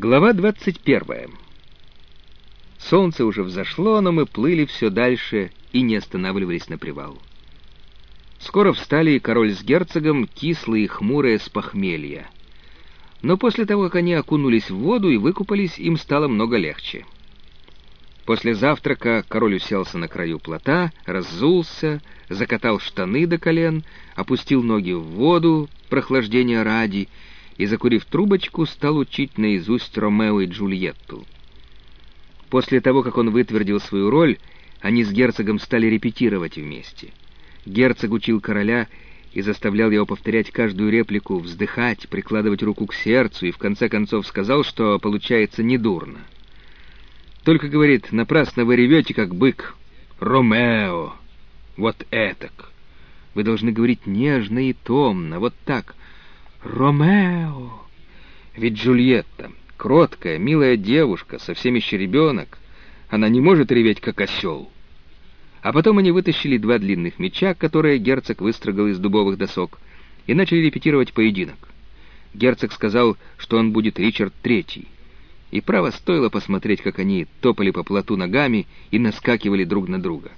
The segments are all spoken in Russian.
Глава 21. Солнце уже взошло, но мы плыли все дальше и не останавливались на привал. Скоро встали и король с герцогом, кислые и хмурые с похмелья. Но после того, как они окунулись в воду и выкупались, им стало много легче. После завтрака король уселся на краю плота, раззулся, закатал штаны до колен, опустил ноги в воду, прохлаждения ради, и, закурив трубочку, стал учить наизусть Ромео и Джульетту. После того, как он вытвердил свою роль, они с герцогом стали репетировать вместе. Герцог учил короля и заставлял его повторять каждую реплику, вздыхать, прикладывать руку к сердцу, и в конце концов сказал, что получается недурно. Только, говорит, напрасно вы ревете, как бык. «Ромео!» Вот этак. Вы должны говорить нежно и томно, вот так. «Ромео!» Ведь Джульетта, кроткая, милая девушка, совсем еще ребенок, она не может реветь, как осел. А потом они вытащили два длинных меча, которые герцог выстрогал из дубовых досок, и начали репетировать поединок. Герцог сказал, что он будет Ричард Третий. И право стоило посмотреть, как они топали по плоту ногами и наскакивали друг на друга.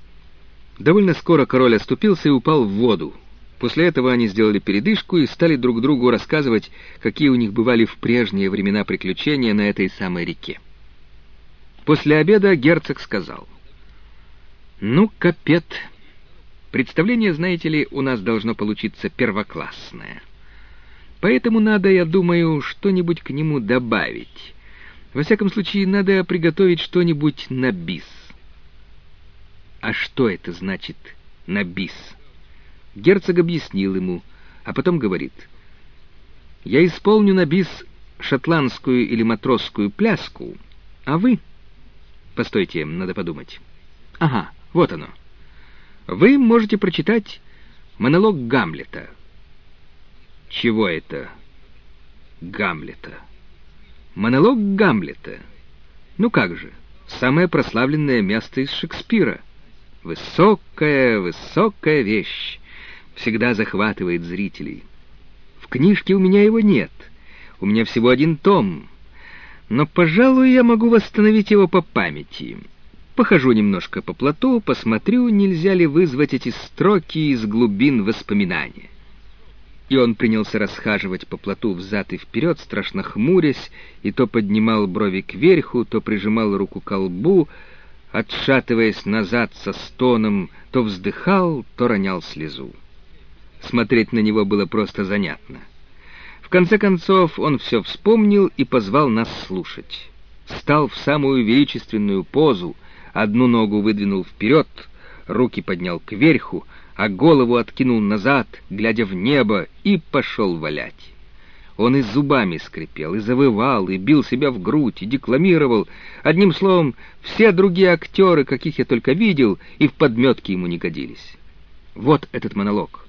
Довольно скоро король оступился и упал в воду, После этого они сделали передышку и стали друг другу рассказывать, какие у них бывали в прежние времена приключения на этой самой реке. После обеда герцог сказал, «Ну, капет, представление, знаете ли, у нас должно получиться первоклассное. Поэтому надо, я думаю, что-нибудь к нему добавить. Во всяком случае, надо приготовить что-нибудь на бис». «А что это значит «на бис»?» Герцог объяснил ему, а потом говорит, «Я исполню на бис шотландскую или матросскую пляску, а вы...» «Постойте, надо подумать». «Ага, вот оно. Вы можете прочитать монолог Гамлета». «Чего это?» «Гамлета». «Монолог Гамлета. Ну как же, самое прославленное место из Шекспира. Высокая, высокая вещь всегда захватывает зрителей. В книжке у меня его нет. У меня всего один том. Но, пожалуй, я могу восстановить его по памяти. Похожу немножко по плоту, посмотрю, нельзя ли вызвать эти строки из глубин воспоминания. И он принялся расхаживать по плоту взад и вперед, страшно хмурясь, и то поднимал брови кверху, то прижимал руку к колбу, отшатываясь назад со стоном, то вздыхал, то ронял слезу. Смотреть на него было просто занятно. В конце концов он все вспомнил и позвал нас слушать. Стал в самую величественную позу, одну ногу выдвинул вперед, руки поднял кверху, а голову откинул назад, глядя в небо, и пошел валять. Он и зубами скрипел, и завывал, и бил себя в грудь, и декламировал. Одним словом, все другие актеры, каких я только видел, и в подметке ему не годились. Вот этот монолог.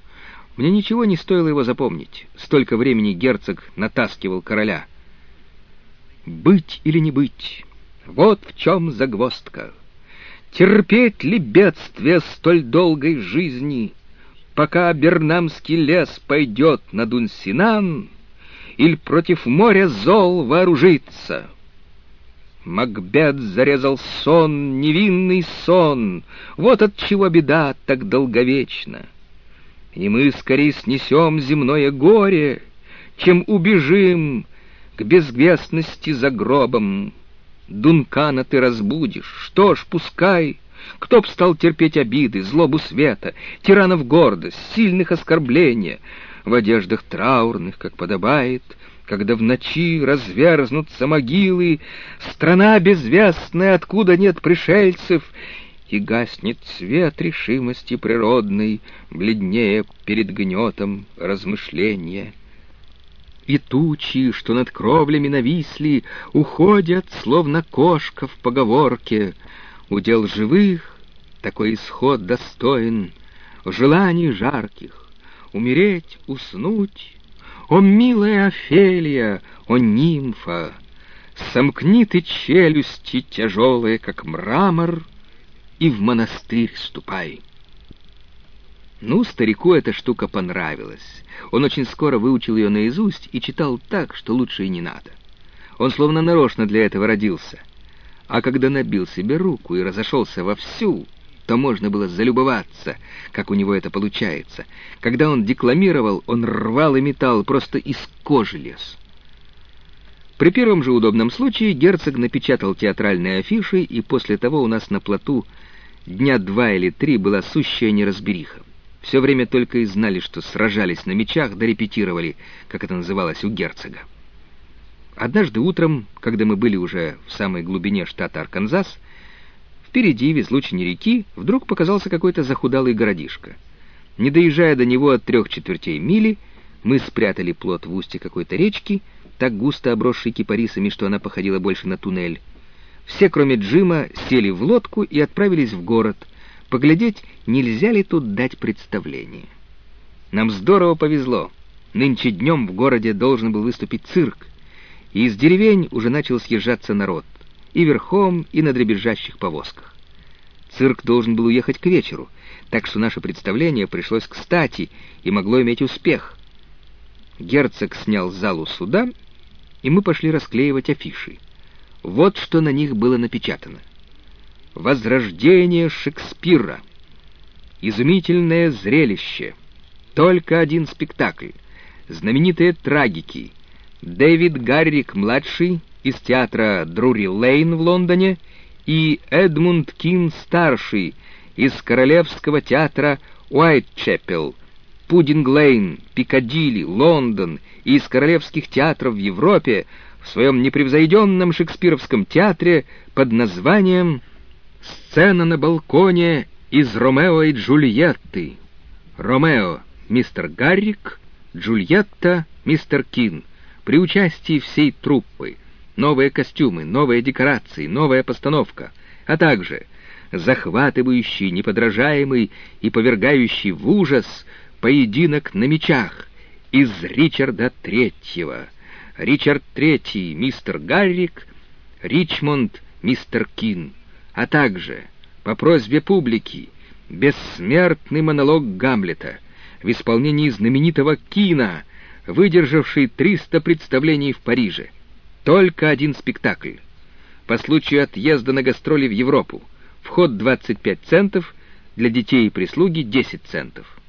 Мне ничего не стоило его запомнить. Столько времени герцог натаскивал короля. «Быть или не быть? Вот в чем загвоздка. Терпеть ли бедствие столь долгой жизни, пока Бернамский лес пойдет на Дунсинан, или против моря зол вооружиться?» Макбет зарезал сон, невинный сон, вот от чего беда так долговечна и мы скорее снесем земное горе, чем убежим к безвестности за гробом. Дункана ты разбудишь, что ж, пускай, кто б стал терпеть обиды, злобу света, тиранов гордость, сильных оскорбления, в одеждах траурных, как подобает, когда в ночи разверзнутся могилы, страна безвестная, откуда нет пришельцев, и гаснет свет решимости природной, бледнее перед гнетом размышления. И тучи, что над кровлями нависли, уходят, словно кошка в поговорке. Удел живых такой исход достоин, желаний жарких, умереть, уснуть. О, милая Офелия, о, нимфа! Сомкни ты челюсти тяжелые, как мрамор, и в монастырь ступай. Ну, старику эта штука понравилась. Он очень скоро выучил ее наизусть и читал так, что лучше и не надо. Он словно нарочно для этого родился. А когда набил себе руку и разошелся вовсю, то можно было залюбоваться, как у него это получается. Когда он декламировал, он рвал и металл, просто из кожи лез. При первом же удобном случае герцог напечатал театральные афиши, и после того у нас на плоту дня два или три была сущая неразбериха. Все время только и знали, что сражались на мечах, да репетировали, как это называлось у герцога. Однажды утром, когда мы были уже в самой глубине штата Арканзас, впереди, в излучине реки, вдруг показался какой-то захудалый городишко. Не доезжая до него от трех четвертей мили, мы спрятали плот в устье какой-то речки, так густо обросшей кипарисами, что она походила больше на туннель. Все, кроме Джима, сели в лодку и отправились в город, поглядеть, нельзя ли тут дать представление. Нам здорово повезло. Нынче днем в городе должен был выступить цирк, и из деревень уже начал съезжаться народ, и верхом, и на дребезжащих повозках. Цирк должен был уехать к вечеру, так что наше представление пришлось кстати и могло иметь успех. Герцог снял залу суда, и мы пошли расклеивать афиши. Вот что на них было напечатано. Возрождение Шекспира. Изумительное зрелище. Только один спектакль. Знаменитые трагики. Дэвид Гаррик-младший из театра Друри Лейн в Лондоне и Эдмунд Кин-старший из Королевского театра Уайтчепел, Пудинг-Лейн, Пикадилли, Лондон и из королевских театров в Европе в своем непревзойденном шекспировском театре под названием Сцена на балконе из Ромео и Джульетты. Ромео — мистер Гаррик, Джульетта — мистер Кин. При участии всей труппы. Новые костюмы, новые декорации, новая постановка, а также захватывающий, неподражаемый и повергающий в ужас поединок на мечах из Ричарда Третьего. Ричард Третий, мистер Гаррик, Ричмонд, мистер Кин а также, по просьбе публики, бессмертный монолог Гамлета в исполнении знаменитого Кина, выдержавший 300 представлений в Париже. Только один спектакль. По случаю отъезда на гастроли в Европу. Вход 25 центов, для детей и прислуги 10 центов.